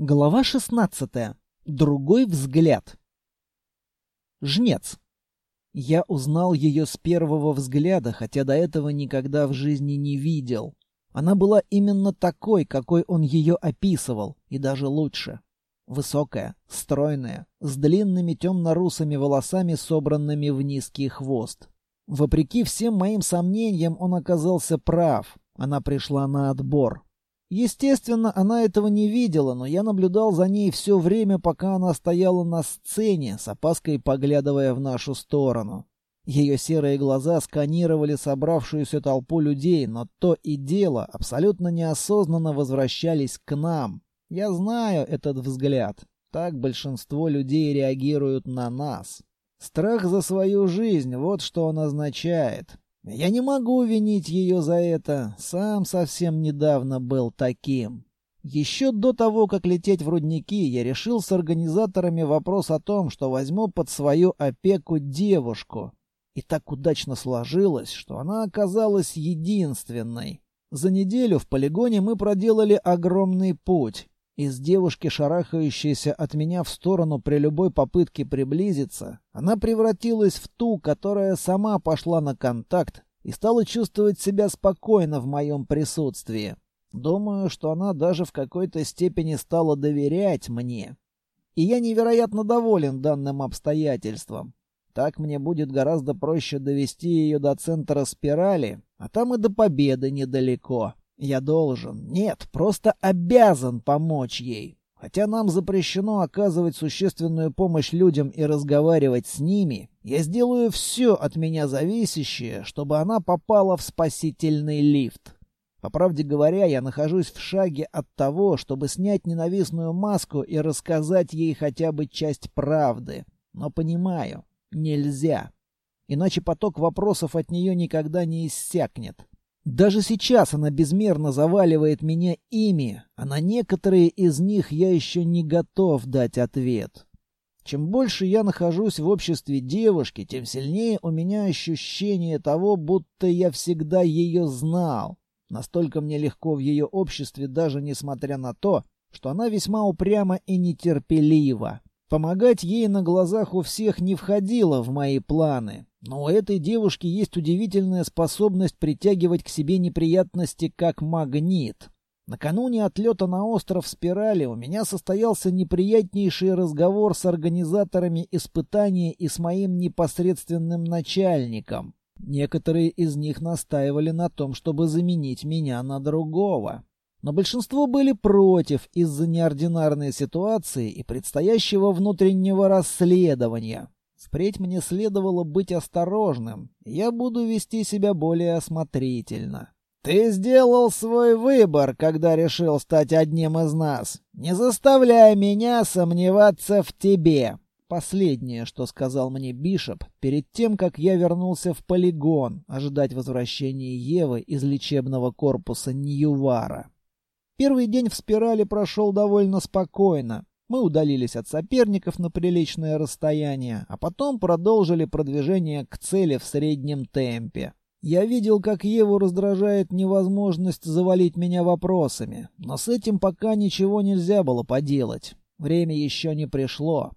Глава 16. Другой взгляд. Жнец. Я узнал ее с первого взгляда, хотя до этого никогда в жизни не видел. Она была именно такой, какой он ее описывал, и даже лучше. Высокая, стройная, с длинными темно-русыми волосами, собранными в низкий хвост. Вопреки всем моим сомнениям, он оказался прав. Она пришла на отбор. Естественно, она этого не видела, но я наблюдал за ней все время, пока она стояла на сцене, с опаской поглядывая в нашу сторону. Ее серые глаза сканировали собравшуюся толпу людей, но то и дело абсолютно неосознанно возвращались к нам. Я знаю этот взгляд. Так большинство людей реагируют на нас. Страх за свою жизнь — вот что он означает. Я не могу винить ее за это. Сам совсем недавно был таким. Еще до того, как лететь в рудники, я решил с организаторами вопрос о том, что возьму под свою опеку девушку. И так удачно сложилось, что она оказалась единственной. За неделю в полигоне мы проделали огромный путь. Из девушки, шарахающейся от меня в сторону при любой попытке приблизиться, она превратилась в ту, которая сама пошла на контакт и стала чувствовать себя спокойно в моем присутствии. Думаю, что она даже в какой-то степени стала доверять мне. И я невероятно доволен данным обстоятельством. Так мне будет гораздо проще довести ее до центра спирали, а там и до победы недалеко. Я должен, нет, просто обязан помочь ей. Хотя нам запрещено оказывать существенную помощь людям и разговаривать с ними, я сделаю все от меня зависящее, чтобы она попала в спасительный лифт. По правде говоря, я нахожусь в шаге от того, чтобы снять ненавистную маску и рассказать ей хотя бы часть правды. Но понимаю, нельзя. Иначе поток вопросов от нее никогда не иссякнет. Даже сейчас она безмерно заваливает меня ими, а на некоторые из них я еще не готов дать ответ. Чем больше я нахожусь в обществе девушки, тем сильнее у меня ощущение того, будто я всегда ее знал. Настолько мне легко в ее обществе, даже несмотря на то, что она весьма упряма и нетерпелива. Помогать ей на глазах у всех не входило в мои планы. Но у этой девушки есть удивительная способность притягивать к себе неприятности как магнит. Накануне отлета на остров Спирали у меня состоялся неприятнейший разговор с организаторами испытания и с моим непосредственным начальником. Некоторые из них настаивали на том, чтобы заменить меня на другого. Но большинство были против из-за неординарной ситуации и предстоящего внутреннего расследования. Впредь мне следовало быть осторожным. Я буду вести себя более осмотрительно. Ты сделал свой выбор, когда решил стать одним из нас. Не заставляй меня сомневаться в тебе. Последнее, что сказал мне Бишоп перед тем, как я вернулся в полигон, ожидать возвращения Евы из лечебного корпуса Ньювара. Первый день в спирали прошел довольно спокойно. Мы удалились от соперников на приличное расстояние, а потом продолжили продвижение к цели в среднем темпе. Я видел, как Еву раздражает невозможность завалить меня вопросами, но с этим пока ничего нельзя было поделать. Время еще не пришло.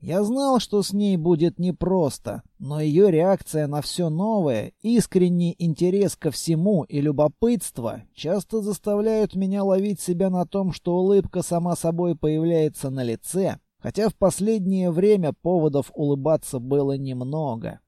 Я знал, что с ней будет непросто, но ее реакция на все новое, искренний интерес ко всему и любопытство часто заставляют меня ловить себя на том, что улыбка сама собой появляется на лице, хотя в последнее время поводов улыбаться было немного.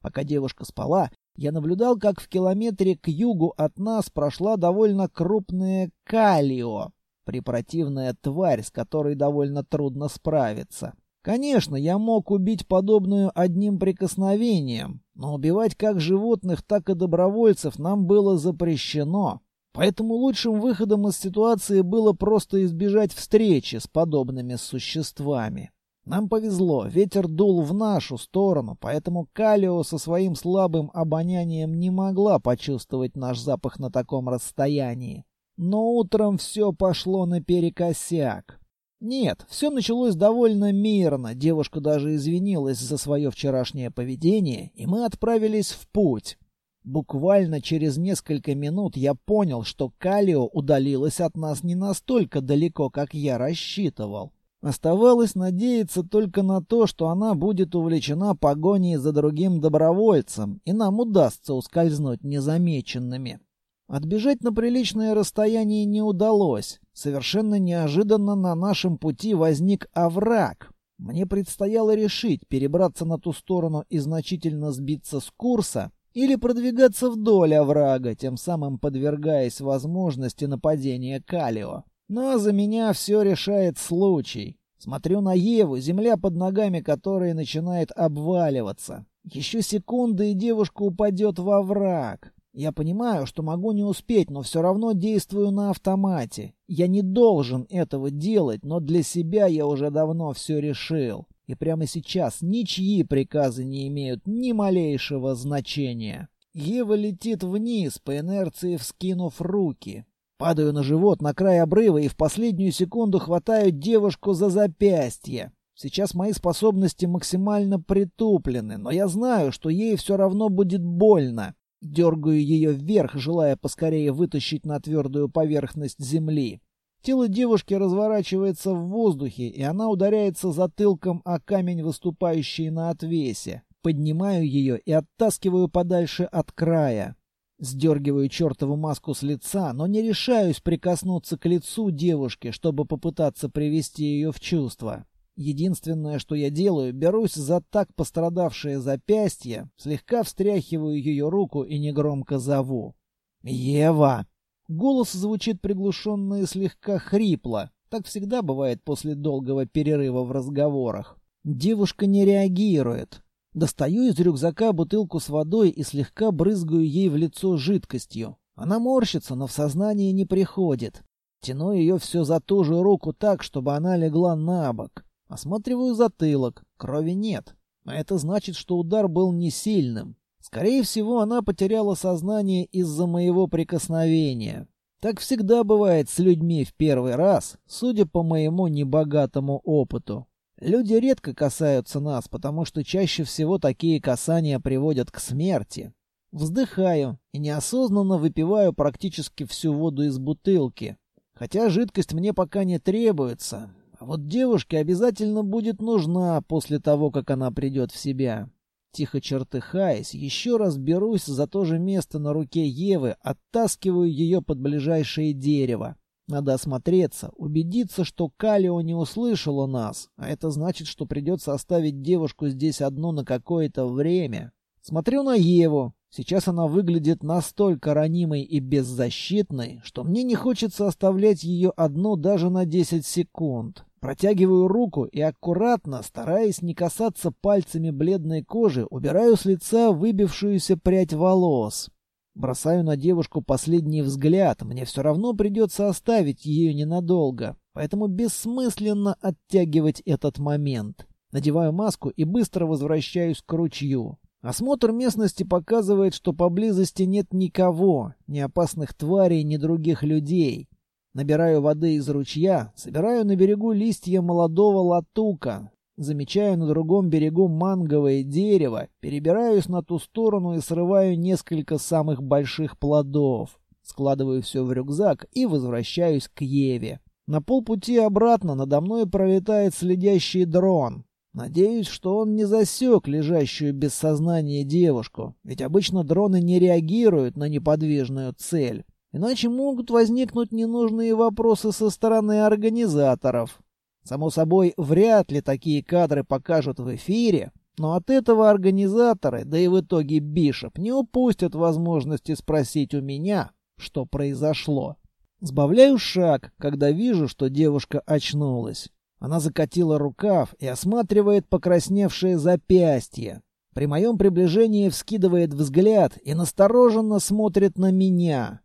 Пока девушка спала, я наблюдал, как в километре к югу от нас прошла довольно крупная калио, препротивная тварь, с которой довольно трудно справиться. Конечно, я мог убить подобную одним прикосновением, но убивать как животных, так и добровольцев нам было запрещено. Поэтому лучшим выходом из ситуации было просто избежать встречи с подобными существами. Нам повезло, ветер дул в нашу сторону, поэтому Калио со своим слабым обонянием не могла почувствовать наш запах на таком расстоянии. Но утром все пошло наперекосяк. Нет, все началось довольно мирно, девушка даже извинилась за свое вчерашнее поведение, и мы отправились в путь. Буквально через несколько минут я понял, что Калио удалилась от нас не настолько далеко, как я рассчитывал. Оставалось надеяться только на то, что она будет увлечена погоней за другим добровольцем, и нам удастся ускользнуть незамеченными. Отбежать на приличное расстояние не удалось. Совершенно неожиданно на нашем пути возник овраг. Мне предстояло решить, перебраться на ту сторону и значительно сбиться с курса, или продвигаться вдоль оврага, тем самым подвергаясь возможности нападения Калио. Но за меня все решает случай. Смотрю на Еву, земля под ногами которой начинает обваливаться. Еще секунды, и девушка упадет во враг. Я понимаю, что могу не успеть, но все равно действую на автомате. Я не должен этого делать, но для себя я уже давно все решил. И прямо сейчас ничьи приказы не имеют ни малейшего значения. Ева летит вниз, по инерции вскинув руки. Падаю на живот на край обрыва и в последнюю секунду хватаю девушку за запястье. Сейчас мои способности максимально притуплены, но я знаю, что ей все равно будет больно. Дергаю ее вверх, желая поскорее вытащить на твердую поверхность земли. Тело девушки разворачивается в воздухе, и она ударяется затылком о камень, выступающий на отвесе. Поднимаю ее и оттаскиваю подальше от края. Сдергиваю чертову маску с лица, но не решаюсь прикоснуться к лицу девушки, чтобы попытаться привести ее в чувство. Единственное, что я делаю, берусь за так пострадавшее запястье, слегка встряхиваю ее руку и негромко зову. «Ева!» Голос звучит приглушенно и слегка хрипло. Так всегда бывает после долгого перерыва в разговорах. Девушка не реагирует. Достаю из рюкзака бутылку с водой и слегка брызгаю ей в лицо жидкостью. Она морщится, но в сознание не приходит. Тяну ее все за ту же руку так, чтобы она легла на бок. Осматриваю затылок. Крови нет. А это значит, что удар был не сильным. Скорее всего, она потеряла сознание из-за моего прикосновения. Так всегда бывает с людьми в первый раз, судя по моему небогатому опыту. Люди редко касаются нас, потому что чаще всего такие касания приводят к смерти. Вздыхаю и неосознанно выпиваю практически всю воду из бутылки. Хотя жидкость мне пока не требуется. А вот девушке обязательно будет нужна после того, как она придет в себя. Тихо чертыхаясь, еще раз берусь за то же место на руке Евы, оттаскиваю ее под ближайшее дерево. Надо осмотреться, убедиться, что Калио не услышала нас, а это значит, что придется оставить девушку здесь одну на какое-то время. Смотрю на Еву. Сейчас она выглядит настолько ранимой и беззащитной, что мне не хочется оставлять ее одну даже на 10 секунд. Протягиваю руку и аккуратно, стараясь не касаться пальцами бледной кожи, убираю с лица выбившуюся прядь волос. Бросаю на девушку последний взгляд, мне все равно придется оставить ее ненадолго, поэтому бессмысленно оттягивать этот момент. Надеваю маску и быстро возвращаюсь к ручью. Осмотр местности показывает, что поблизости нет никого, ни опасных тварей, ни других людей. Набираю воды из ручья, собираю на берегу листья молодого латука, замечаю на другом берегу манговое дерево, перебираюсь на ту сторону и срываю несколько самых больших плодов. Складываю все в рюкзак и возвращаюсь к Еве. На полпути обратно надо мной пролетает следящий дрон. Надеюсь, что он не засек лежащую без сознания девушку, ведь обычно дроны не реагируют на неподвижную цель. Иначе могут возникнуть ненужные вопросы со стороны организаторов. Само собой, вряд ли такие кадры покажут в эфире, но от этого организаторы, да и в итоге Бишоп, не упустят возможности спросить у меня, что произошло. Сбавляю шаг, когда вижу, что девушка очнулась. Она закатила рукав и осматривает покрасневшее запястье. При моем приближении вскидывает взгляд и настороженно смотрит на меня.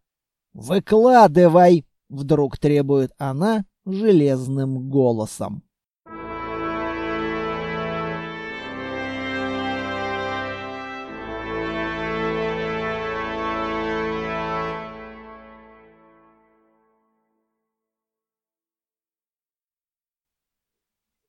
«Выкладывай!» — вдруг требует она железным голосом.